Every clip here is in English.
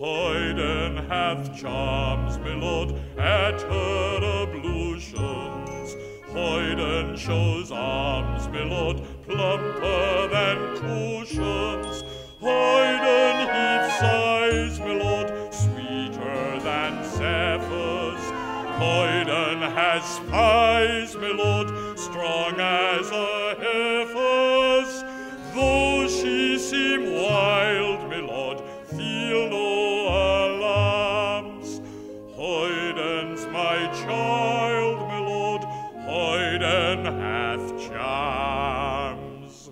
Hoyden hath charms, my lord, at her ablutions. Hoyden shows arms, my lord, plumper than cushions. Hoyden heaves sighs, my lord, sweeter than zephyrs. Hoyden has spies, my lord, strong as a heifer's. Though she seem wild, my lord, feel no. Hoyden's my child, my lord, Hoyden hath charms.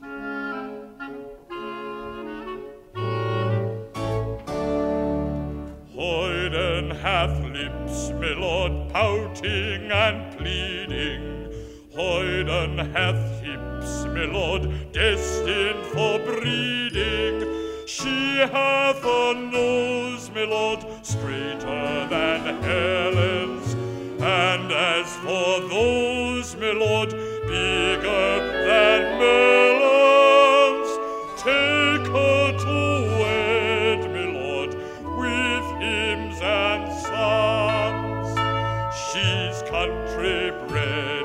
Hoyden hath lips, my lord, pouting and pleading. Hoyden hath hips, my lord, destined for breeding. She hath a nose, my lord, straighter than Helen's. And as for those, my lord, bigger than melons, take her to wed, my lord, with hymns and songs. She's country bred,